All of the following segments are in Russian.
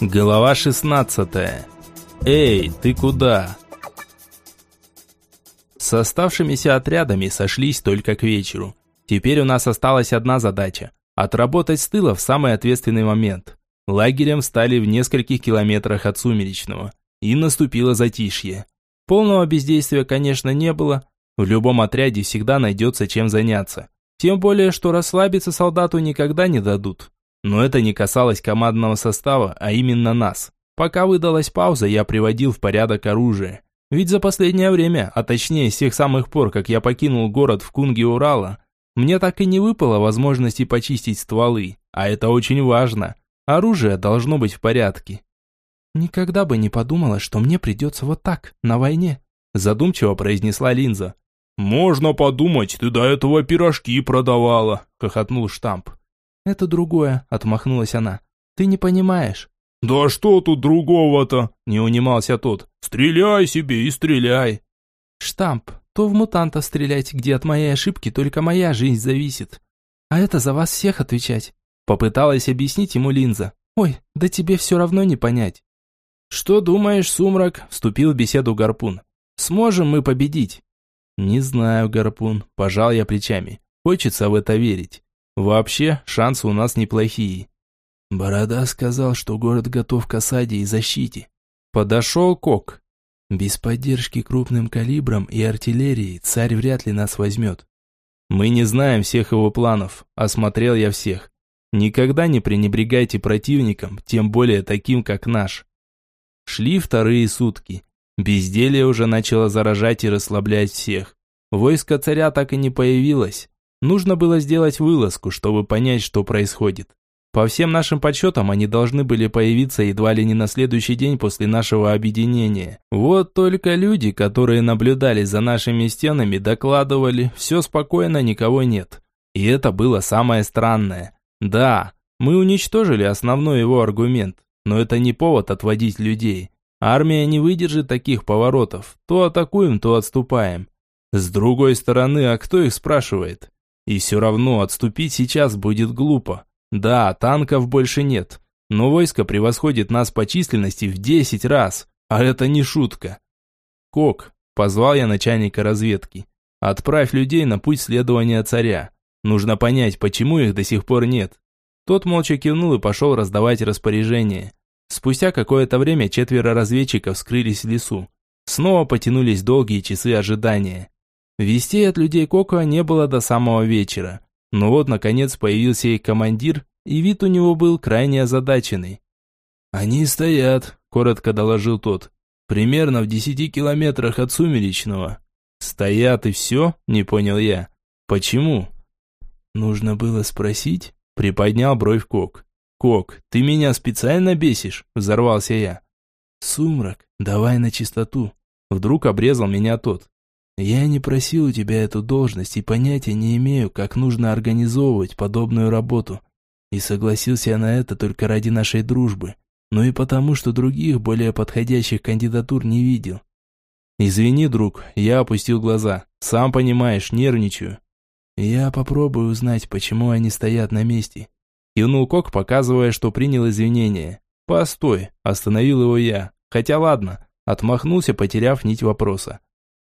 Глава 16. Эй, ты куда? С оставшимися отрядами сошлись только к вечеру. Теперь у нас осталась одна задача – отработать с тыла в самый ответственный момент. Лагерем стали в нескольких километрах от Сумеречного. И наступило затишье. Полного бездействия, конечно, не было. В любом отряде всегда найдется чем заняться. Тем более, что расслабиться солдату никогда не дадут. Но это не касалось командного состава, а именно нас. Пока выдалась пауза, я приводил в порядок оружие. Ведь за последнее время, а точнее с тех самых пор, как я покинул город в Кунге Урала, мне так и не выпало возможности почистить стволы, а это очень важно. Оружие должно быть в порядке. «Никогда бы не подумала, что мне придется вот так, на войне», задумчиво произнесла Линза. «Можно подумать, ты до этого пирожки продавала», хохотнул штамп. «Это другое», — отмахнулась она. «Ты не понимаешь». «Да что тут другого-то?» — не унимался тот. «Стреляй себе и стреляй». «Штамп, то в мутантов стреляйте, где от моей ошибки только моя жизнь зависит. А это за вас всех отвечать». Попыталась объяснить ему Линза. «Ой, да тебе все равно не понять». «Что думаешь, Сумрак?» – вступил в беседу Гарпун. «Сможем мы победить?» «Не знаю, Гарпун», – пожал я плечами. «Хочется в это верить. Вообще, шансы у нас неплохие. Борода сказал, что город готов к осаде и защите. Подошел Кок. Без поддержки крупным калибром и артиллерии царь вряд ли нас возьмет. Мы не знаем всех его планов, осмотрел я всех. Никогда не пренебрегайте противником, тем более таким, как наш. Шли вторые сутки. Безделье уже начало заражать и расслаблять всех. Войско царя так и не появилось. Нужно было сделать вылазку, чтобы понять, что происходит. По всем нашим подсчетам, они должны были появиться едва ли не на следующий день после нашего объединения. Вот только люди, которые наблюдали за нашими стенами, докладывали, все спокойно, никого нет. И это было самое странное. Да, мы уничтожили основной его аргумент, но это не повод отводить людей. Армия не выдержит таких поворотов. То атакуем, то отступаем. С другой стороны, а кто их спрашивает? И все равно отступить сейчас будет глупо. Да, танков больше нет, но войско превосходит нас по численности в 10 раз, а это не шутка. Кок, позвал я начальника разведки. Отправь людей на путь следования царя. Нужно понять, почему их до сих пор нет. Тот молча кивнул и пошел раздавать распоряжения. Спустя какое-то время четверо разведчиков скрылись в лесу. Снова потянулись долгие часы ожидания. Вестей от людей Коко не было до самого вечера. Но вот, наконец, появился их командир, и вид у него был крайне озадаченный. «Они стоят», – коротко доложил тот. «Примерно в десяти километрах от Сумеречного». «Стоят и все?» – не понял я. «Почему?» «Нужно было спросить?» – приподнял бровь Кок. «Кок, ты меня специально бесишь?» – взорвался я. «Сумрак, давай на чистоту». Вдруг обрезал меня тот. Я не просил у тебя эту должность и понятия не имею, как нужно организовывать подобную работу. И согласился я на это только ради нашей дружбы, но и потому, что других, более подходящих кандидатур не видел. Извини, друг, я опустил глаза. Сам понимаешь, нервничаю. Я попробую узнать, почему они стоят на месте. Кивнул Кок, показывая, что принял извинения. Постой, остановил его я. Хотя ладно, отмахнулся, потеряв нить вопроса.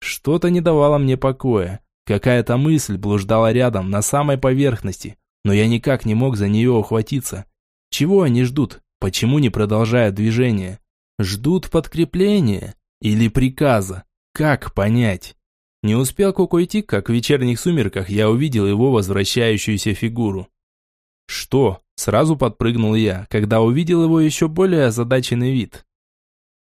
Что-то не давало мне покоя. Какая-то мысль блуждала рядом, на самой поверхности, но я никак не мог за нее ухватиться. Чего они ждут? Почему не продолжают движение? Ждут подкрепления или приказа? Как понять? Не успел Кок уйти, как в вечерних сумерках я увидел его возвращающуюся фигуру. «Что?» – сразу подпрыгнул я, когда увидел его еще более озадаченный вид.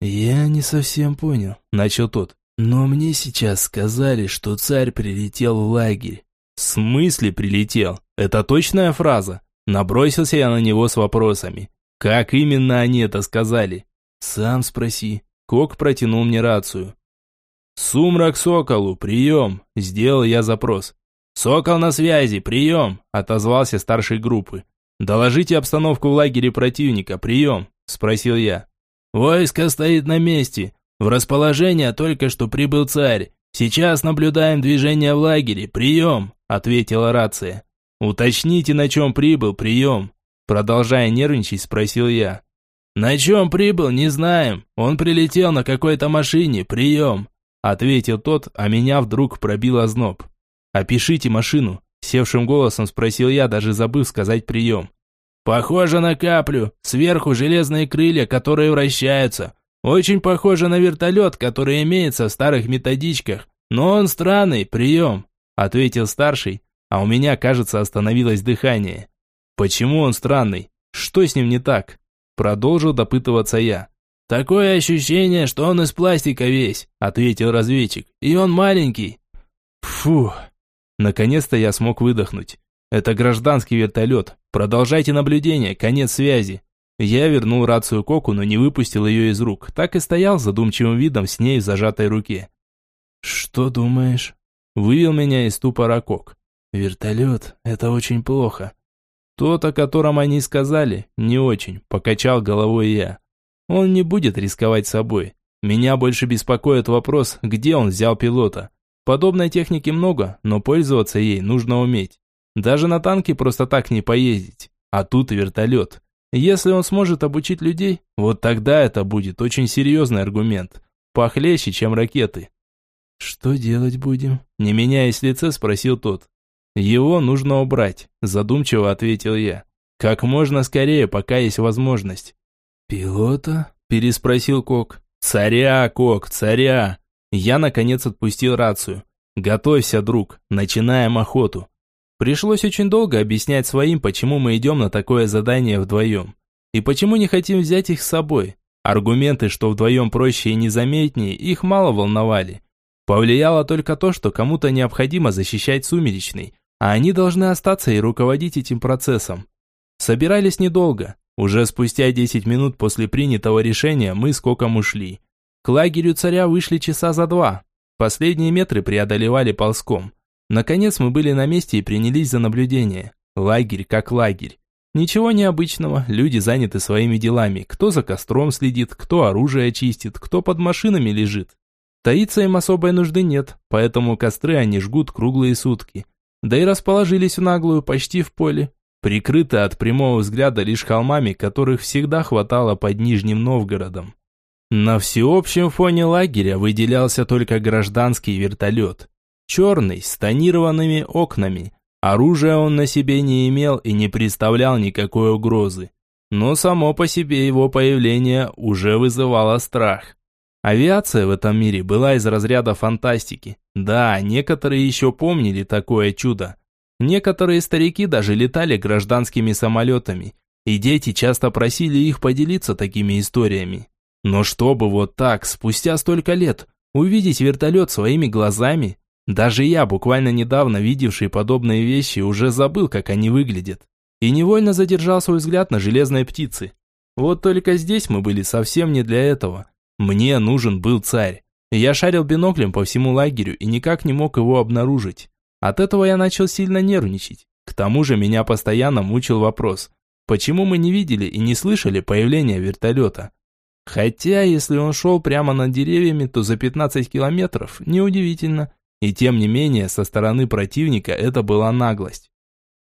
«Я не совсем понял», – начал тот. Но мне сейчас сказали, что царь прилетел в лагерь. В смысле прилетел? Это точная фраза? Набросился я на него с вопросами. Как именно они это сказали? Сам спроси. Кок протянул мне рацию. «Сумрак Соколу, прием!» – сделал я запрос. «Сокол на связи, прием!» – отозвался старший группы. «Доложите обстановку в лагере противника, прием!» – спросил я. «Войско стоит на месте, в расположение только что прибыл царь. Сейчас наблюдаем движение в лагере. Прием!» – ответила рация. «Уточните, на чем прибыл. Прием!» Продолжая нервничать, спросил я. «На чем прибыл, не знаем. Он прилетел на какой-то машине, прием», – ответил тот, а меня вдруг пробил озноб. «Опишите машину», – севшим голосом спросил я, даже забыв сказать прием. «Похоже на каплю, сверху железные крылья, которые вращаются. Очень похоже на вертолет, который имеется в старых методичках, но он странный, прием», – ответил старший, а у меня, кажется, остановилось дыхание. «Почему он странный? Что с ним не так?» Продолжил допытываться я. «Такое ощущение, что он из пластика весь», – ответил разведчик. «И он маленький». Фу. Наконец-то я смог выдохнуть. Это гражданский вертолет. Продолжайте наблюдение, конец связи. Я вернул рацию Коку, но не выпустил ее из рук. Так и стоял задумчивым видом с ней в зажатой руке. «Что думаешь?» Вывел меня из ступора Кок. «Вертолет – это очень плохо». «Тот, о котором они сказали, не очень», – покачал головой я. «Он не будет рисковать собой. Меня больше беспокоит вопрос, где он взял пилота. Подобной техники много, но пользоваться ей нужно уметь. Даже на танке просто так не поездить. А тут вертолет. Если он сможет обучить людей, вот тогда это будет очень серьезный аргумент. Похлеще, чем ракеты. «Что делать будем?» Не меняясь лица, спросил тот. «Его нужно убрать», задумчиво ответил я. «Как можно скорее, пока есть возможность». «Пилота?» переспросил Кок. «Царя, Кок, царя!» Я, наконец, отпустил рацию. «Готовься, друг, начинаем охоту». Пришлось очень долго объяснять своим, почему мы идем на такое задание вдвоем. И почему не хотим взять их с собой. Аргументы, что вдвоем проще и незаметнее, их мало волновали. Повлияло только то, что кому-то необходимо защищать Сумеречный, а они должны остаться и руководить этим процессом. Собирались недолго. Уже спустя 10 минут после принятого решения мы с Коком ушли. К лагерю царя вышли часа за два. Последние метры преодолевали ползком. Наконец мы были на месте и принялись за наблюдение. Лагерь как лагерь. Ничего необычного, люди заняты своими делами. Кто за костром следит, кто оружие чистит, кто под машинами лежит. Таиться им особой нужды нет, поэтому костры они жгут круглые сутки. Да и расположились в наглую, почти в поле, прикрыты от прямого взгляда лишь холмами, которых всегда хватало под Нижним Новгородом. На всеобщем фоне лагеря выделялся только гражданский вертолет. Черный, с тонированными окнами. Оружия он на себе не имел и не представлял никакой угрозы. Но само по себе его появление уже вызывало страх. Авиация в этом мире была из разряда фантастики. Да, некоторые еще помнили такое чудо. Некоторые старики даже летали гражданскими самолетами, и дети часто просили их поделиться такими историями. Но чтобы вот так, спустя столько лет, увидеть вертолет своими глазами, даже я, буквально недавно видевший подобные вещи, уже забыл, как они выглядят. И невольно задержал свой взгляд на железной птице. Вот только здесь мы были совсем не для этого. Мне нужен был царь. Я шарил биноклем по всему лагерю и никак не мог его обнаружить. От этого я начал сильно нервничать. К тому же меня постоянно мучил вопрос, почему мы не видели и не слышали появления вертолета. Хотя, если он шел прямо над деревьями, то за 15 километров, неудивительно. И тем не менее, со стороны противника это была наглость.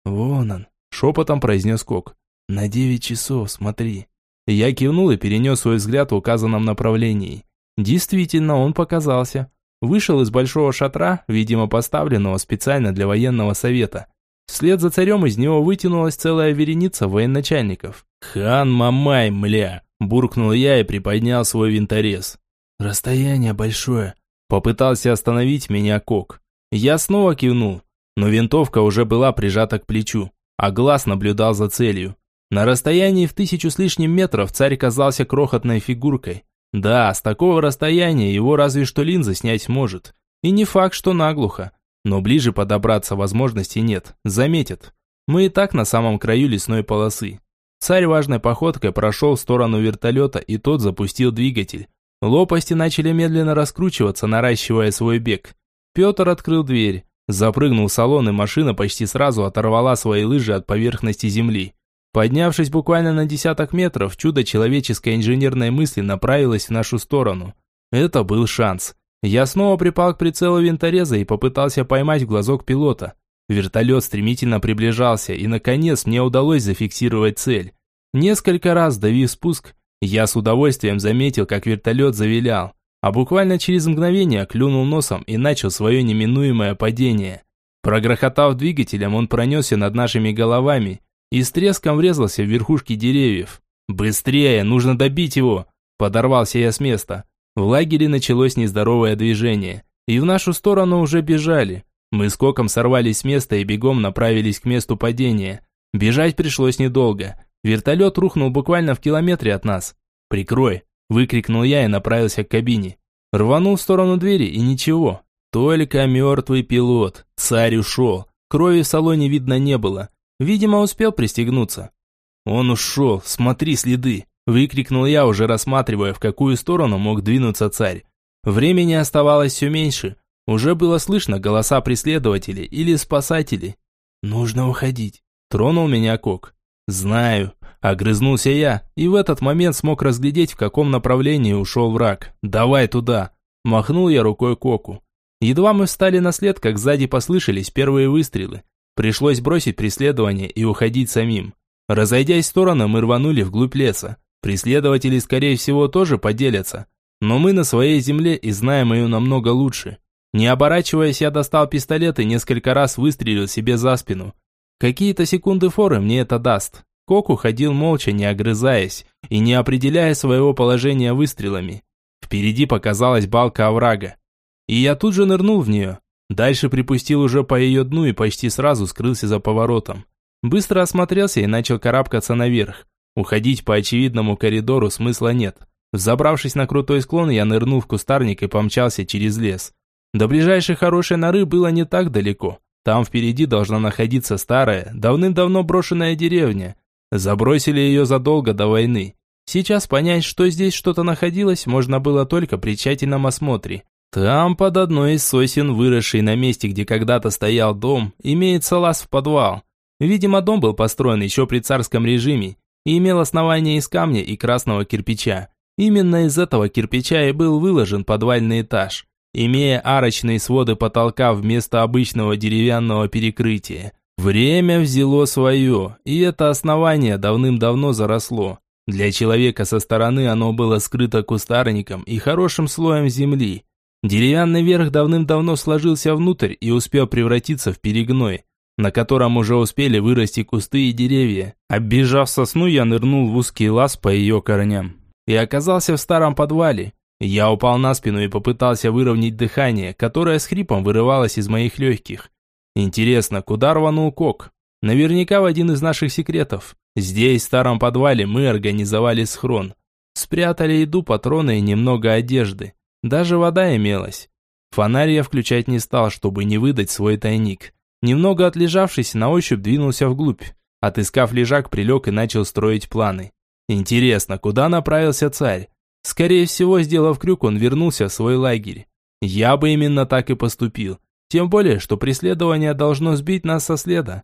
«Вон он», – шепотом произнес Кок. «На девять часов, смотри». Я кивнул и перенес свой взгляд в указанном направлении. Действительно, он показался. Вышел из большого шатра, видимо поставленного специально для военного совета. Вслед за царем из него вытянулась целая вереница военачальников. «Хан Мамай, мля!» – буркнул я и приподнял свой винторез. «Расстояние большое», Попытался остановить меня Кок. Я снова кивнул, но винтовка уже была прижата к плечу, а глаз наблюдал за целью. На расстоянии в тысячу с лишним метров царь казался крохотной фигуркой. Да, с такого расстояния его разве что линза снять может. И не факт, что наглухо. Но ближе подобраться возможности нет, заметят. Мы и так на самом краю лесной полосы. Царь важной походкой прошел в сторону вертолета, и тот запустил двигатель. Лопасти начали медленно раскручиваться, наращивая свой бег. Петр открыл дверь, запрыгнул в салон, и машина почти сразу оторвала свои лыжи от поверхности земли. Поднявшись буквально на десяток метров, чудо человеческой инженерной мысли направилось в нашу сторону. Это был шанс. Я снова припал к прицелу винтореза и попытался поймать глазок пилота. Вертолет стремительно приближался, и наконец мне удалось зафиксировать цель. Несколько раз давив спуск, Я с удовольствием заметил, как вертолет завилял, а буквально через мгновение клюнул носом и начал свое неминуемое падение. Прогрохотав двигателем, он пронесся над нашими головами и с треском врезался в верхушки деревьев. «Быстрее! Нужно добить его!» Подорвался я с места. В лагере началось нездоровое движение, и в нашу сторону уже бежали. Мы скоком сорвались с места и бегом направились к месту падения. Бежать пришлось недолго. Вертолет рухнул буквально в километре от нас. «Прикрой!» – выкрикнул я и направился к кабине. Рванул в сторону двери и ничего. Только мертвый пилот. Царь ушел. Крови в салоне видно не было. Видимо, успел пристегнуться. «Он ушел, смотри следы!» Выкрикнул я, уже рассматривая, в какую сторону мог двинуться царь. Времени оставалось все меньше. Уже было слышно голоса преследователей или спасателей. «Нужно уходить», – тронул меня Кок. «Знаю», – огрызнулся я, и в этот момент смог разглядеть, в каком направлении ушел враг. «Давай туда», – махнул я рукой Коку. Едва мы встали на след, как сзади послышались первые выстрелы. Пришлось бросить преследование и уходить самим. Разойдясь в стороны, мы рванули вглубь леса. Преследователи, скорее всего, тоже поделятся. Но мы на своей земле и знаем ее намного лучше. Не оборачиваясь, я достал пистолет и несколько раз выстрелил себе за спину. Какие-то секунды форы мне это даст. Коку ходил молча, не огрызаясь и не определяя своего положения выстрелами. Впереди показалась балка оврага. И я тут же нырнул в нее. Дальше припустил уже по ее дну и почти сразу скрылся за поворотом. Быстро осмотрелся и начал карабкаться наверх. Уходить по очевидному коридору смысла нет. Взобравшись на крутой склон, я нырнул в кустарник и помчался через лес. До ближайшей хорошей норы было не так далеко. Там впереди должна находиться старая, давным-давно брошенная деревня. Забросили ее задолго до войны. Сейчас понять, что здесь что-то находилось, можно было только при тщательном осмотре. Там под одной из сосен, выросшей на месте, где когда-то стоял дом, имеется лаз в подвал. Видимо, дом был построен еще при царском режиме, и имел основание из камня и красного кирпича. Именно из этого кирпича и был выложен подвальный этаж, имея арочные своды потолка вместо обычного деревянного перекрытия. Время взяло свое, и это основание давным-давно заросло. Для человека со стороны оно было скрыто кустарником и хорошим слоем земли. Деревянный верх давным-давно сложился внутрь и успел превратиться в перегной на котором уже успели вырасти кусты и деревья. Оббежав сосну, я нырнул в узкий лаз по ее корням. И оказался в старом подвале. Я упал на спину и попытался выровнять дыхание, которое с хрипом вырывалось из моих легких. Интересно, куда рванул Кок? Наверняка в один из наших секретов. Здесь, в старом подвале, мы организовали схрон. Спрятали еду, патроны и немного одежды. Даже вода имелась. Фонарь я включать не стал, чтобы не выдать свой тайник. Немного отлежавшись, на ощупь двинулся вглубь. Отыскав лежак, прилег и начал строить планы. Интересно, куда направился царь? Скорее всего, сделав крюк, он вернулся в свой лагерь. Я бы именно так и поступил. Тем более, что преследование должно сбить нас со следа.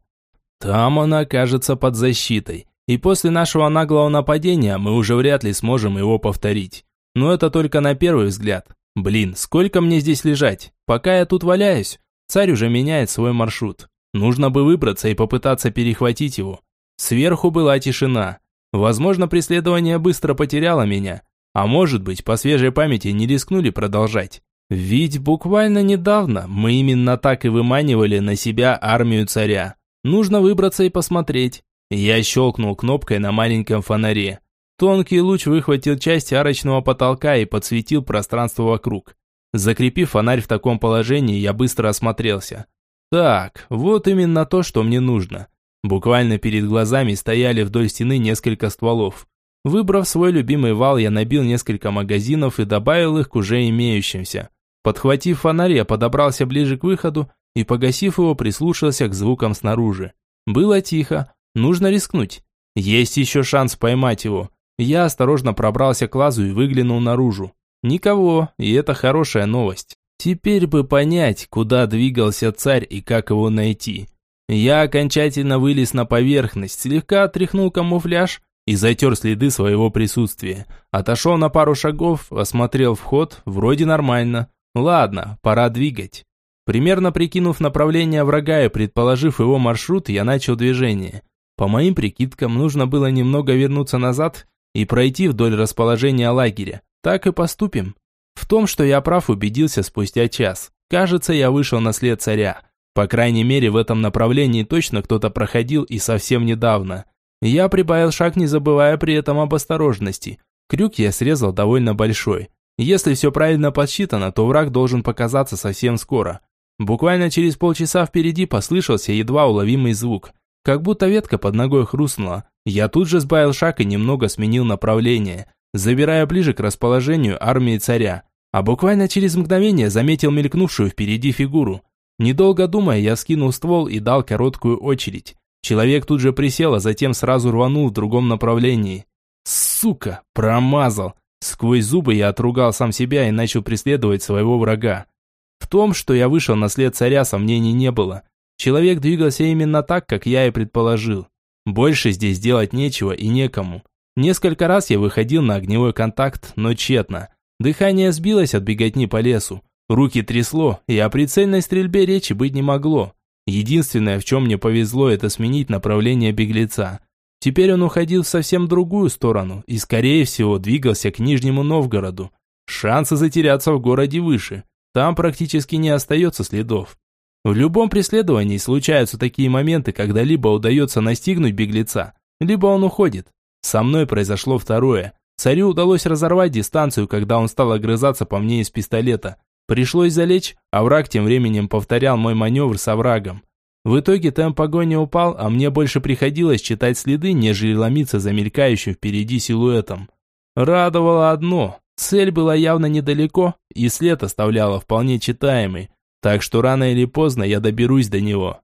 Там он окажется под защитой. И после нашего наглого нападения мы уже вряд ли сможем его повторить. Но это только на первый взгляд. Блин, сколько мне здесь лежать? Пока я тут валяюсь, Царь уже меняет свой маршрут. Нужно бы выбраться и попытаться перехватить его. Сверху была тишина. Возможно, преследование быстро потеряло меня. А может быть, по свежей памяти не рискнули продолжать. Ведь буквально недавно мы именно так и выманивали на себя армию царя. Нужно выбраться и посмотреть. Я щелкнул кнопкой на маленьком фонаре. Тонкий луч выхватил часть арочного потолка и подсветил пространство вокруг. Закрепив фонарь в таком положении, я быстро осмотрелся. Так, вот именно то, что мне нужно. Буквально перед глазами стояли вдоль стены несколько стволов. Выбрав свой любимый вал, я набил несколько магазинов и добавил их к уже имеющимся. Подхватив фонарь, я подобрался ближе к выходу и, погасив его, прислушался к звукам снаружи. Было тихо, нужно рискнуть. Есть еще шанс поймать его. Я осторожно пробрался к лазу и выглянул наружу. Никого, и это хорошая новость. Теперь бы понять, куда двигался царь и как его найти. Я окончательно вылез на поверхность, слегка отряхнул камуфляж и затер следы своего присутствия. Отошел на пару шагов, осмотрел вход, вроде нормально. Ладно, пора двигать. Примерно прикинув направление врага и предположив его маршрут, я начал движение. По моим прикидкам, нужно было немного вернуться назад и пройти вдоль расположения лагеря. Так и поступим. В том, что я прав, убедился спустя час. Кажется, я вышел на след царя. По крайней мере, в этом направлении точно кто-то проходил и совсем недавно. Я прибавил шаг, не забывая при этом об осторожности. Крюк я срезал довольно большой. Если все правильно подсчитано, то враг должен показаться совсем скоро. Буквально через полчаса впереди послышался едва уловимый звук. Как будто ветка под ногой хрустнула. Я тут же сбавил шаг и немного сменил направление, забирая ближе к расположению армии царя. А буквально через мгновение заметил мелькнувшую впереди фигуру. Недолго думая, я скинул ствол и дал короткую очередь. Человек тут же присел, а затем сразу рванул в другом направлении. Сука, промазал. Сквозь зубы я отругал сам себя и начал преследовать своего врага. В том, что я вышел на след царя, сомнений не было. Человек двигался именно так, как я и предположил. Больше здесь делать нечего и некому. Несколько раз я выходил на огневой контакт, но тщетно. Дыхание сбилось от беготни по лесу. Руки трясло, и о прицельной стрельбе речи быть не могло. Единственное, в чем мне повезло, это сменить направление беглеца. Теперь он уходил в совсем другую сторону и, скорее всего, двигался к Нижнему Новгороду. Шансы затеряться в городе выше. Там практически не остается следов. В любом преследовании случаются такие моменты, когда либо удается настигнуть беглеца, либо он уходит. Со мной произошло второе. Царю удалось разорвать дистанцию, когда он стал огрызаться по мне из пистолета. Пришлось залечь, а враг тем временем повторял мой маневр с оврагом. В итоге темп погони упал, а мне больше приходилось читать следы, нежели ломиться за мелькающим впереди силуэтом. Радовало одно. Цель была явно недалеко, и след оставляла вполне читаемый, так что рано или поздно я доберусь до него.